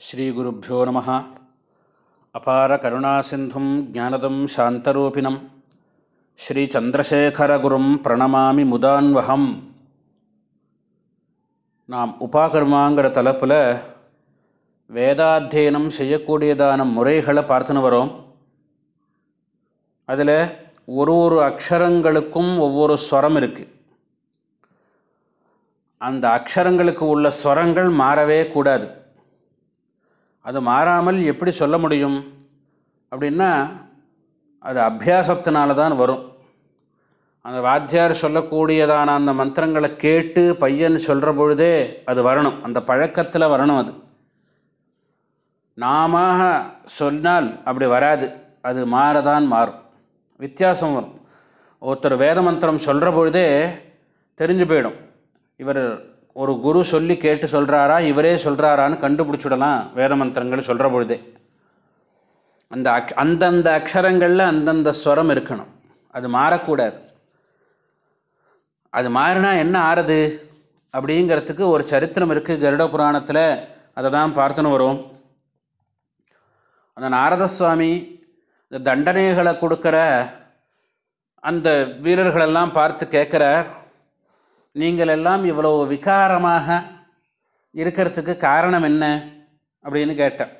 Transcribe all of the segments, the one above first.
ஸ்ரீகுருப்போ நம. அபார கருணாசிந்தும் ஜானதம் சாந்தரூபிணம். ஸ்ரீச்சந்திரசேகரகுரும் பிரணமாமி முதான்வகம் நாம் உபாகர்மாங்கிற தலைப்பில் வேதாத்தியனம் செய்யக்கூடியதான முறைகளை பார்த்துன்னு வரோம். அதில் ஒரு ஒரு அக்ஷரங்களுக்கும் ஒவ்வொரு ஸ்வரம் இருக்குது அந்த அக்ஷரங்களுக்கு உள்ள ஸ்வரங்கள் மாறவே கூடாது. அது மாறாமல் எப்படி சொல்ல முடியும்? அப்படின்னா அது அபியாசத்தினால தான் வரும். அந்த வாத்தியார் சொல்லக்கூடியதான அந்த மந்திரங்களை கேட்டு பையன் சொல்கிற பொழுதே அது வரணும். அந்த பழக்கத்தில் வரணும் அது. நாம சொன்னால் அப்படி வராது. அது மாறதான் மாறும். வித்தியாசம் வரும். ஒருத்தர் வேத மந்திரம் சொல்கிற பொழுதே தெரிஞ்சு போயிடும். இவர் ஒரு குரு சொல்லி கேட்டு சொல்கிறாரா இவரே சொல்கிறாரான்னு கண்டுபிடிச்சிடலாம் வேத மந்திரங்கள் சொல்கிற பொழுதே. அந்த அக் அந்தந்த அக்ஷரங்களில் அந்தந்த ஸ்வரம் இருக்கணும். அது மாறக்கூடாது. அது மாறினா என்ன ஆறுது? அப்படிங்கிறதுக்கு ஒரு சரித்திரம் இருக்குது கருட புராணத்தில் அதை தான் பார்த்துன்னு வரும். அந்த நாரத சுவாமி இந்த தண்டனைகளை கொடுக்குற அந்த வீரர்களெல்லாம் பார்த்து கேட்குறார். நீங்கள் எல்லாம் இவ்வளோ விகாரமாக இருக்கிறதுக்கு காரணம் என்ன அப்படின்னு கேட்டேன்.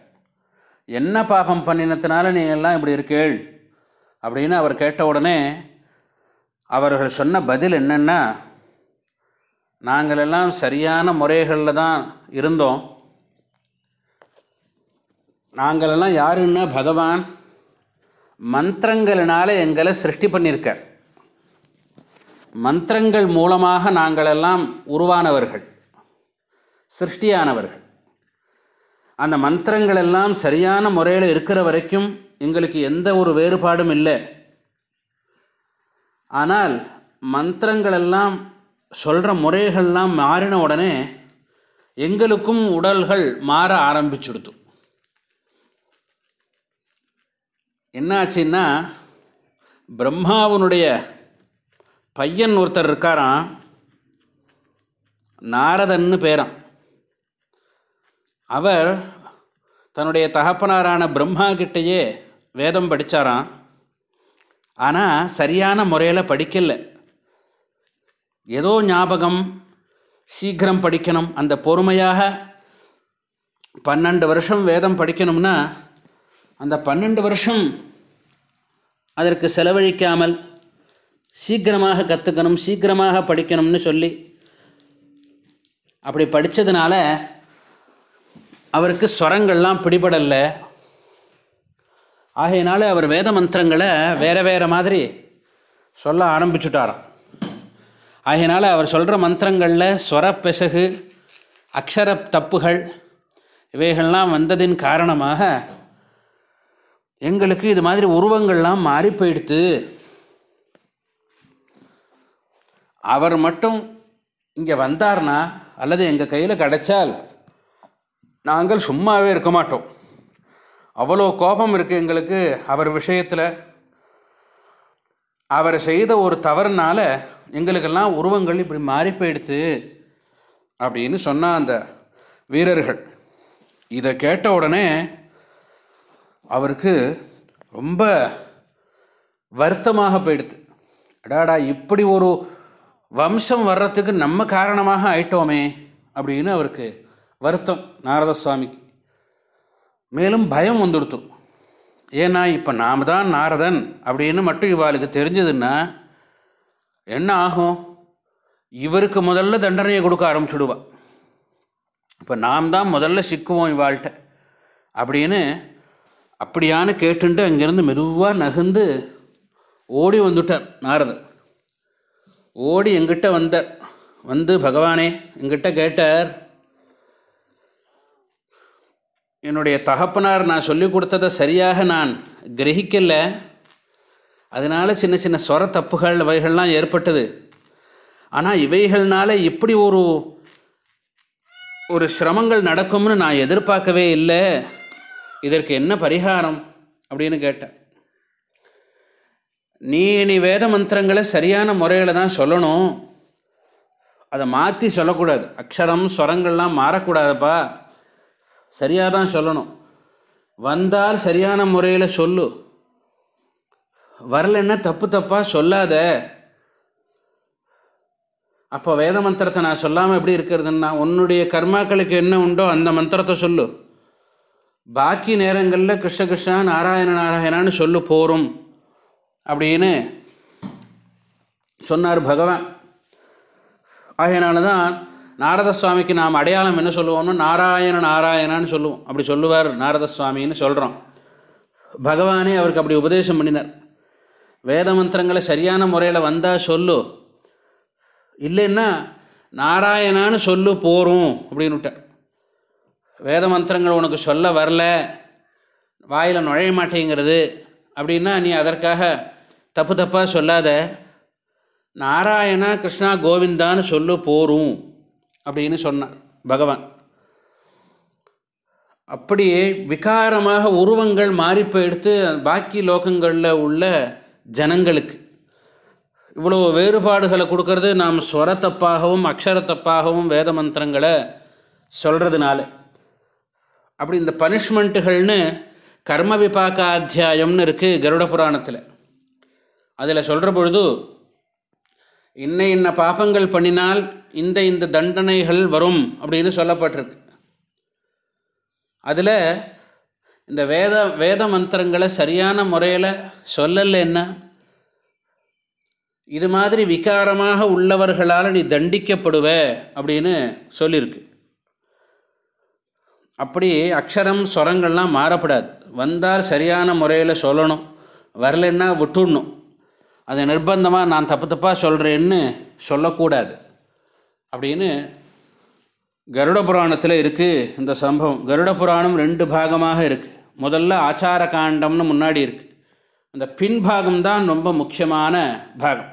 என்ன பாபம் பண்ணினத்தினால நீங்கள்லாம் எல்லாம் இப்படி இருக்கேள்? அப்படின்னு அவர் கேட்ட உடனே அவர்கள் சொன்ன பதில் என்னென்னா நாங்களெல்லாம் சரியான முறைகளில் தான் இருந்தோம். நாங்களெல்லாம் யாருன்னா பகவான் மந்திரங்களினால எங்களை சிருஷ்டி பண்ணியிருக்கார். மந்திரங்கள் மூலமாக நாங்களெல்லாம் உருவானவர்கள் சிருஷ்டியானவர்கள். அந்த மந்திரங்கள் எல்லாம் சரியான முறையில் இருக்கிற வரைக்கும் எங்களுக்கு எந்த ஒரு வேறுபாடும் இல்லை. ஆனால் மந்திரங்களெல்லாம் சொல்கிற முறைகள்லாம் மாறின உடனே எங்களுக்கும் உடல்கள் மாற ஆரம்பிச்சுடுத்து என்னாச்சுன்னா பிரம்மாவனுடைய பையன் ஒருத்தர் இருக்காராம். நாரதன்னு பேரான் அவர் தன்னுடைய தகப்பனாரான பிரம்மா கிட்டேயே வேதம் படித்தாராம் ஆனால் சரியான முறையில் படிக்கலை. ஏதோ ஞாபகம் சீக்கிரம் படிக்கணும். அந்த பொறுமையாக பன்னெண்டு வருஷம் வேதம் படிக்கணும்னா அந்த பன்னெண்டு வருஷம் அதற்கு செலவழிக்காமல் சீக்கிரமாக கற்றுக்கணும் சீக்கிரமாக படிக்கணும்னு சொல்லி அப்படி படித்ததுனால அவருக்கு ஸ்வரங்கள்லாம் பிடிபடலை. ஆகையினால அவர் வேத மந்திரங்களை வேறு வேறு மாதிரி சொல்ல ஆரம்பிச்சுட்டாராம். ஆகையினால அவர் சொல்கிற மந்திரங்களில் ஸ்வர அக்ஷர தப்புகள் இவைகள்லாம் வந்ததின் காரணமாக எங்களுக்கு இது மாதிரி உருவங்கள்லாம் மாறி போயிடுத்து. அவர் மட்டும் இங்கே வந்தார்னா அல்லது எங்கள் கையில் கிடைச்சால் நாங்கள் சும்மாவே இருக்க மாட்டோம். அவ்வளோ கோபம் இருக்குது எங்களுக்கு அவர் விஷயத்தில். அவர் செய்த ஒரு தவறுனால எங்களுக்கெல்லாம் உருவங்கள் இப்படி மாறி போயிடுத்து அப்படின்னு சொன்னால் அந்த வீரர்கள். இதை கேட்ட உடனே அவருக்கு ரொம்ப வருத்தமாக போயிடுது அடாடா இப்படி ஒரு வம்சம் வர்றதுக்கு நம்ம காரணமாக ஆயிட்டோமே அப்படின்னு அவருக்கு வருத்தம் நாரத சுவாமிக்கு மேலும் பயம் வந்துடுத்து ஏன்னா இப்போ நாம் தான் நாரதன் அப்படின்னு மட்டும் இவாளுக்கு தெரிஞ்சதுன்னா என்ன ஆகும்? இவருக்கு முதல்ல தண்டனையை கொடுக்க ஆரம்பிச்சுடுவா. இப்போ நாம் தான் முதல்ல சிக்குவோம் இவாள்கிட்ட அப்படின்னு அப்படியான்னு கேட்டுன்ட்டு அங்கேருந்து மெதுவாக நகுந்து ஓடி வந்துட்டார் நாரதன். ஓடி எங்கிட்ட வந்தார் வந்து பகவானே எங்கிட்ட கேட்டார் என்னுடைய தகப்பனார் நான் சொல்லி கொடுத்ததை சரியாக நான் கிரகிக்கலை. அதனால் சின்ன சின்ன சொர தப்புகள் இவைகள்லாம் ஏற்பட்டது. ஆனால் இவைகள்னால இப்படி ஒரு ஒரு சிரமங்கள் நடக்கும்னு நான் எதிர்பார்க்கவே இல்லை. இதற்கு என்ன பரிகாரம்? அப்படின்னு கேட்டேன். நீ நீ வேத மந்திரங்களை சரியான முறையில் தான் சொல்லணும். அதை மாற்றி சொல்லக்கூடாது. அக்ஷரம் ஸ்வரங்கள்லாம் மாறக்கூடாதுப்பா. சரியாக தான் சொல்லணும். வந்தால் சரியான முறையில் சொல்லு. வரலன்னா தப்பு தப்பாக சொல்லாத. அப்போ வேத மந்திரத்தை நான் சொல்லாமல் எப்படி இருக்கிறதுன்னா உன்னுடைய கர்மாக்களுக்கு என்ன உண்டோ அந்த மந்திரத்தை சொல்லு. பாக்கி நேரங்களில் கிருஷ்ண கிருஷ்ணா நாராயண நாராயணான்னு சொல்லு போரும். அப்படின்னு சொன்னார் பகவான். ஆகையினால தான் நாரத சுவாமிக்கு நாம் அடையாளம் என்ன சொல்லுவோம்னா நாராயண நாராயணான்னு சொல்லுவோம். அப்படி சொல்லுவார் நாரத சுவாமின்னு சொல்கிறோம் பகவானே அவருக்கு அப்படி உபதேசம் பண்ணினார். வேத மந்திரங்களை சரியான முறையில் வந்தால் சொல்லு. இல்லைன்னா நாராயணான்னு சொல்லு போகிறோம் அப்படின்னுட்டார். வேத மந்திரங்கள் உனக்கு சொல்ல வரல வாயில் நுழைய மாட்டேங்கிறது அப்படின்னா நீ அதற்காக தப்பு தப்பாக சொல்லாத. நாராயணா கிருஷ்ணா கோவிந்தான்னு சொல்ல போரும் அப்படின்னு சொன்னான் பகவான். அப்படியே விகாரமாக உருவங்கள் மாறி போயிடுத்து பாக்கி லோகங்களில் உள்ள ஜனங்களுக்கு. இவ்வளோ வேறுபாடுகளை கொடுக்கறது நாம் ஸ்வர தப்பாகவும் அக்ஷர தப்பாகவும் வேத மந்திரங்களை சொல்கிறதுனால அப்படி இந்த பனிஷ்மெண்ட்டுகள்னு கர்ம அத்தியாயம்னு இருக்குது கருட புராணத்தில். அதில் சொல்கிற பொழுது இன்ன இன்ன பாப்பங்கள் பண்ணினால் இந்த இந்த தண்டனைகள் வரும் அப்படின்னு சொல்லப்பட்டிருக்கு. அதில் இந்த வேத வேத மந்திரங்களை சரியான முறையில் சொல்லலைன்னா இது மாதிரி விகாரமாக உள்ளவர்களால் நீ தண்டிக்கப்படுவ அப்படின்னு சொல்லியிருக்கு அப்படி அக்ஷரம் ஸ்வரங்கள்லாம் மாறப்படாது. வந்தால் சரியான முறையில் சொல்லணும். வரலன்னா விட்டுடணும். அதை நிர்பந்தமாக நான் தப்பு தப்பாக சொல்கிறேன்னு சொல்லக்கூடாது. அப்படின்னு கருட புராணத்தில் இருக்குது இந்த சம்பவம். கருட புராணம் ரெண்டு பாகமாக இருக்குது முதல்ல ஆச்சார காண்டம்னு முன்னாடி இருக்குது அந்த பின்பாகம் தான் ரொம்ப முக்கியமான பாகம்.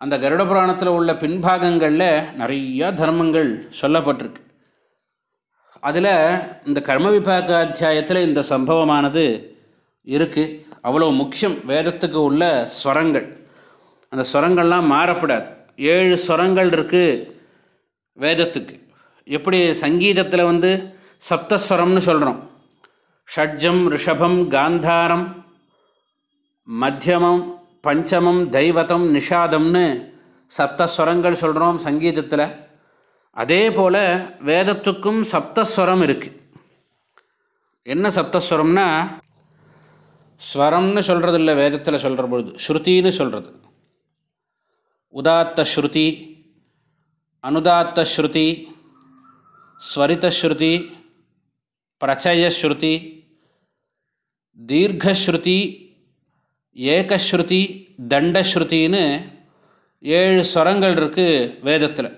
அந்த கருட புராணத்தில் உள்ள பின்பாகங்களில் நிறையா தர்மங்கள் சொல்லப்பட்டிருக்கு. அதில் இந்த கர்ம விபாக அத்தியாயத்தில் இந்த சம்பவமானது இருக்குது அவ்வளோ முக்கியம் வேதத்துக்கு உள்ள ஸ்வரங்கள். அந்த ஸ்வரங்கள்லாம் மாறப்படாது. ஏழு ஸ்வரங்கள் இருக்குது வேதத்துக்கு. எப்படி சங்கீதத்தில் வந்து சப்தஸ்வரம்னு சொல்கிறோம் ஷட்ஜம் ரிஷபம் காந்தாரம் மத்தியமம் பஞ்சமம் தெய்வத்தம் நிஷாதம்னு சப்தஸ்வரங்கள் சொல்கிறோம் சங்கீதத்தில். அதே போல் வேதத்துக்கும் சப்தஸ்வரம் இருக்குது என்ன சப்தஸ்வரம்னா ஸ்வரம்னு சொல்கிறது இல்லை வேதத்தில் சொல்கிற பொழுது. ஸ்ருதின்னு சொல்கிறது உதாத்த ஸ்ருதி அனுதாத்த ஸ்ருதி ஸ்வரித ஸ்ருதி பிரச்சயஸ்ருதி தீர்க்கஸ்ருதி ஏகஸ்ருதி தண்டஸ்ருத்தின்னு ஏழு ஸ்வரங்கள் இருக்குது வேதத்தில்.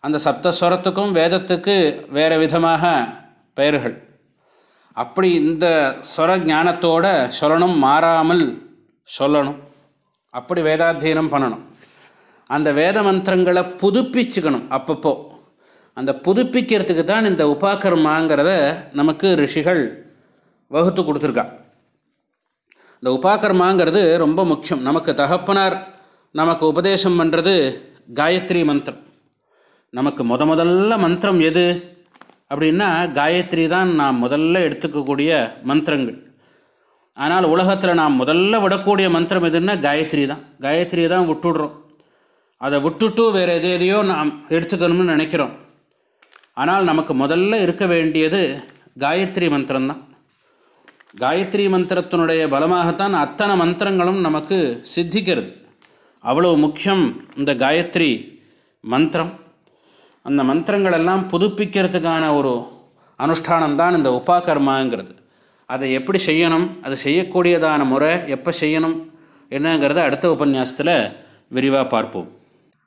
அந்த சப்தஸ்வரத்துக்கும் வேதத்துக்கு வேறு விதமாக பெயர்கள். அப்படி இந்த ஸ்வர ஞானத்தோட சொல்லணும் மாறாமல் சொல்லணும். அப்படி வேதாத்தியனம் பண்ணணும். அந்த வேத மந்திரங்களை புதுப்பிச்சுக்கணும் அப்பப்போ. அந்த புதுப்பிக்கிறதுக்கு தான் இந்த உபாக்கர்மாங்கிறத நமக்கு ரிஷிகள் வகுத்து கொடுத்துருக்கா. இந்த உபாக்கர்மாங்கிறது ரொம்ப முக்கியம். நமக்கு தகப்பனார் நமக்கு உபதேசம் பண்ணுறது காயத்ரி மந்திரம். நமக்கு முத முதல்ல மந்திரம் எது? அப்படின்னா காயத்ரி தான் நாம் முதல்ல எடுத்துக்கக்கூடிய மந்திரங்கள். ஆனால் உலகத்தில் நாம் முதல்ல விடக்கூடிய மந்திரம் எதுன்னா காயத்ரி தான். காயத்ரி தான் விட்டுடுறோம். அதை விட்டுட்டு வேறு எது எதையோ நாம் எடுத்துக்கணும்னு நினைக்கிறோம். ஆனால் நமக்கு முதல்ல இருக்க வேண்டியது காயத்ரி மந்திரம்தான் காயத்ரி மந்திரத்தினுடைய பலமாகத்தான் அத்தனை மந்திரங்களும் நமக்கு சித்திக்கிறது. அவ்வளோ முக்கியம் இந்த காயத்ரி மந்திரம். அந்த மந்திரங்களெல்லாம் புதுப்பிக்கிறதுக்கான ஒரு அனுஷ்டானம் தான் இந்த உபாகர்மாங்கிறது. அதை எப்படி செய்யணும் அது செய்யக்கூடியதான முறை எப்போ செய்யணும் என்னங்கிறத அடுத்த உபன்யாசத்தில் விரிவாக பார்ப்போம்.